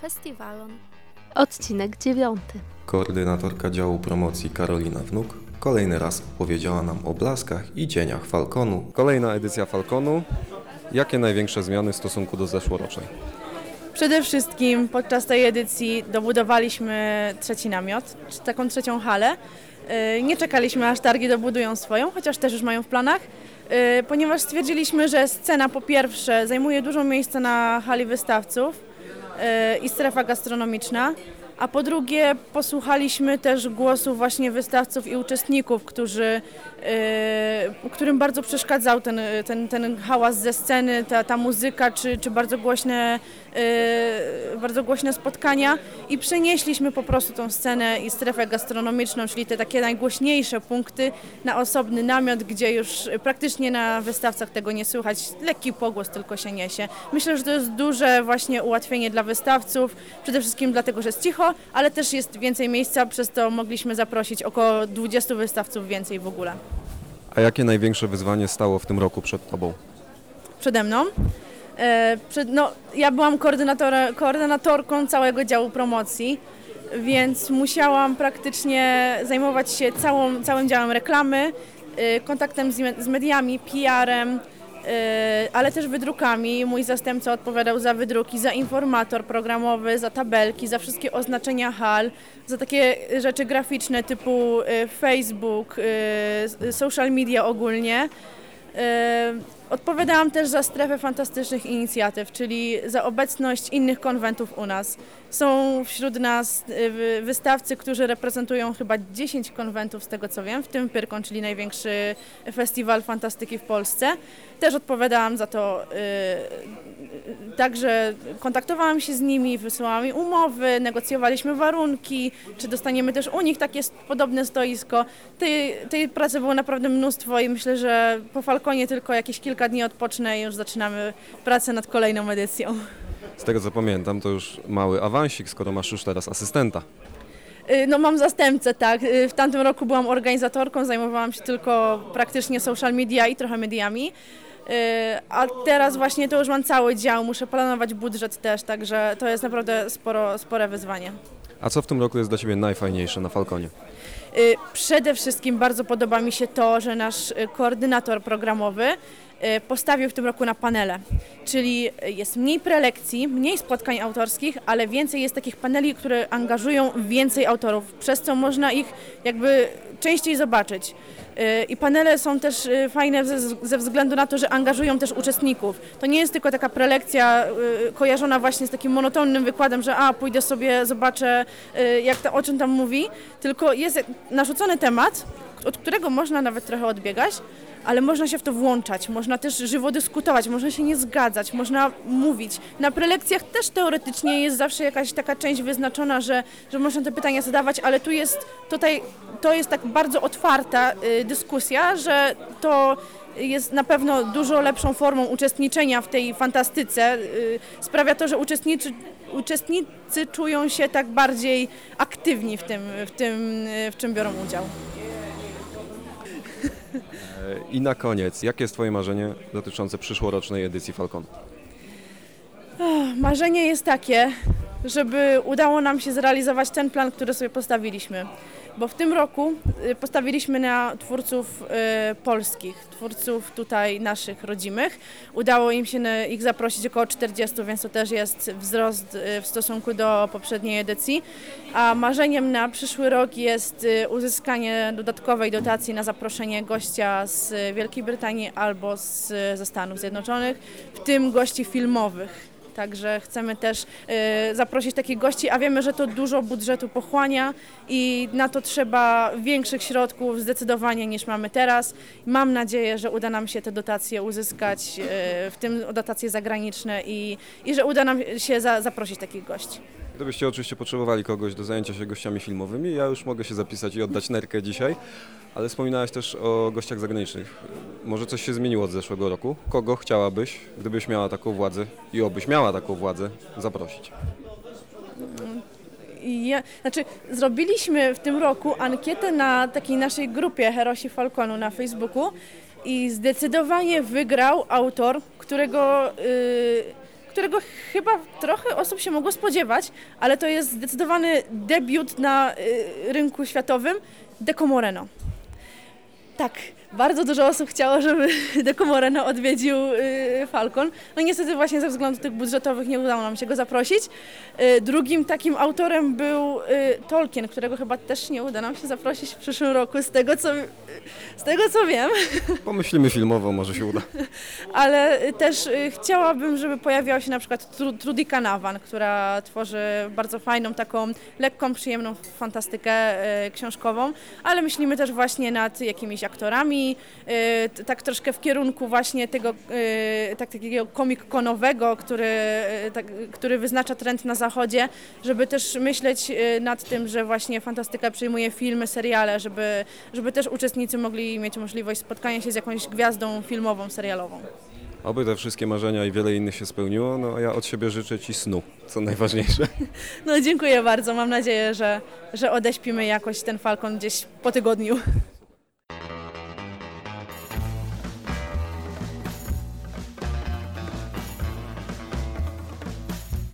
festiwalon. Odcinek dziewiąty. Koordynatorka działu promocji Karolina Wnuk kolejny raz opowiedziała nam o blaskach i cieniach Falconu. Kolejna edycja Falconu. Jakie największe zmiany w stosunku do zeszłorocznej? Przede wszystkim podczas tej edycji dobudowaliśmy trzeci namiot, taką trzecią halę. Yy, Nie czekaliśmy aż targi dobudują swoją, chociaż też już mają w planach, yy, ponieważ stwierdziliśmy, że scena po pierwsze zajmuje dużo miejsca na hali wystawców i strefa gastronomiczna, a po drugie posłuchaliśmy też głosu właśnie wystawców i uczestników, którzy, yy, którym bardzo przeszkadzał ten, ten, ten hałas ze sceny, ta, ta muzyka czy, czy bardzo głośne yy, bardzo głośne spotkania. I przenieśliśmy po prostu tą scenę i strefę gastronomiczną, czyli te takie najgłośniejsze punkty na osobny namiot, gdzie już praktycznie na wystawcach tego nie słychać, lekki pogłos tylko się niesie. Myślę, że to jest duże właśnie ułatwienie dla wystawców, przede wszystkim dlatego, że jest cicho, ale też jest więcej miejsca, przez to mogliśmy zaprosić około 20 wystawców więcej w ogóle. A jakie największe wyzwanie stało w tym roku przed Tobą? przede mną. E, przed, no, ja byłam koordynatorką całego działu promocji, więc musiałam praktycznie zajmować się całą, całym działem reklamy, e, kontaktem z, me- z mediami, PR-em, ale też wydrukami. Mój zastępca odpowiadał za wydruki, za informator programowy, za tabelki, za wszystkie oznaczenia hal, za takie rzeczy graficzne typu e, Facebook, e, social media ogólnie. Odpowiadałam też za strefę fantastycznych inicjatyw, czyli za obecność innych konwentów u nas. Są wśród nas y, wy- wystawcy, którzy reprezentują chyba 10 konwentów z tego co wiem, w tym Pyrkon, czyli największy festiwal fantastyki w Polsce. Też odpowiadałam za to, y, także kontaktowałam się z nimi, wysyłałam im umowy, negocjowaliśmy warunki, czy dostaniemy też u nich takie podobne stoisko. Tej, tej pracy było naprawdę mnóstwo i myślę, że po Falconie tylko jakieś kilka dni odpocznę i już zaczynamy pracę nad kolejną edycją. Z tego co pamiętam, to już mały awansik, skoro masz już teraz asystenta. Y, No mam zastępcę, tak. Y, W tamtym roku byłam organizatorką, zajmowałam się tylko praktycznie social media i trochę mediami. Y, A teraz właśnie to już mam cały dział, muszę planować budżet też, także to jest naprawdę sporo, spore wyzwanie. A co w tym roku jest dla Ciebie najfajniejsze na Falconie? Y, Przede wszystkim bardzo podoba mi się to, że nasz y, koordynator programowy postawił w tym roku na panele, czyli y, jest mniej prelekcji, mniej spotkań autorskich, ale więcej jest takich paneli, które angażują więcej autorów, przez co można ich jakby częściej zobaczyć. Y, I panele są też y, fajne ze, względu na to, że angażują też uczestników. To nie jest tylko taka prelekcja y, kojarzona właśnie z takim monotonnym wykładem, że a, pójdę sobie, zobaczę y, jak to, o czym tam mówi, tylko jest narzucony temat, od którego można nawet trochę odbiegać, ale można się w to włączać, można też żywo dyskutować, można się nie zgadzać, można mówić. Na prelekcjach też teoretycznie jest zawsze jakaś taka część wyznaczona, że, że można te pytania zadawać, ale tu jest tutaj, to jest tak bardzo otwarta y, dyskusja, że to jest na pewno dużo lepszą formą uczestniczenia w tej fantastyce. Y, Sprawia to, że uczestniczy, uczestnicy czują się tak bardziej aktywni w tym, w tym, y, w czym biorą udział. E, I na koniec, jakie jest Twoje marzenie dotyczące przyszłorocznej edycji Falconu? Marzenie jest takie, żeby udało nam się zrealizować ten plan, który sobie postawiliśmy. Bo w tym roku y, postawiliśmy na twórców y, polskich, twórców tutaj naszych rodzimych. Udało im się ich zaprosić około 40, więc to też jest wzrost y, w stosunku do poprzedniej edycji. A marzeniem na przyszły rok jest uzyskanie dodatkowej dotacji na zaproszenie gościa z Wielkiej Brytanii albo z, ze Stanów Zjednoczonych, w tym gości filmowych. Także chcemy też y, zaprosić takich gości, a wiemy, że to dużo budżetu pochłania i na to trzeba większych środków zdecydowanie niż mamy teraz. Mam nadzieję, że uda nam się te dotacje uzyskać, y, w tym dotacje zagraniczne i, i że uda nam się za, zaprosić takich gości. Gdybyście oczywiście potrzebowali kogoś do zajęcia się gościami filmowymi, ja już mogę się zapisać i oddać nerkę dzisiaj, ale wspominałaś też o gościach zagranicznych. Może coś się zmieniło od zeszłego roku? Kogo chciałabyś, gdybyś miała taką władzę i obyś miała taką władzę, zaprosić? Ja, znaczy, zrobiliśmy w tym roku ankietę na takiej naszej grupie Herosi Falconu na Facebooku i zdecydowanie wygrał autor, którego, y, którego chyba trochę osób się mogło spodziewać, ale to jest zdecydowany debiut na y, rynku światowym Deco Moreno. Tak, bardzo dużo osób chciało, żeby Deco Moreno odwiedził y, Falcon. No niestety właśnie ze względów tych budżetowych nie udało nam się go zaprosić. Y, drugim takim autorem był y, Tolkien, którego chyba też nie uda nam się zaprosić w przyszłym roku, z tego co, z tego co wiem. Pomyślimy filmowo, może się uda. Ale też chciałabym, żeby pojawiała się na przykład Tru- Trudy Kanawan, która tworzy bardzo fajną, taką lekką, przyjemną fantastykę książkową, ale myślimy też właśnie nad jakimiś aktorami, y, t- tak troszkę w kierunku właśnie tego y, tak, takiego komik-konowego, który, y, tak, który wyznacza trend na zachodzie, żeby też myśleć y, nad tym, że właśnie fantastyka przyjmuje filmy, seriale, żeby, żeby też uczestnicy mogli mieć możliwość spotkania się z jakąś gwiazdą filmową, serialową. Oby te wszystkie marzenia i wiele innych się spełniło, no a ja od siebie życzę Ci snu, co najważniejsze. No dziękuję bardzo. Mam nadzieję, że, że odeśpimy jakoś ten Falcon gdzieś po tygodniu.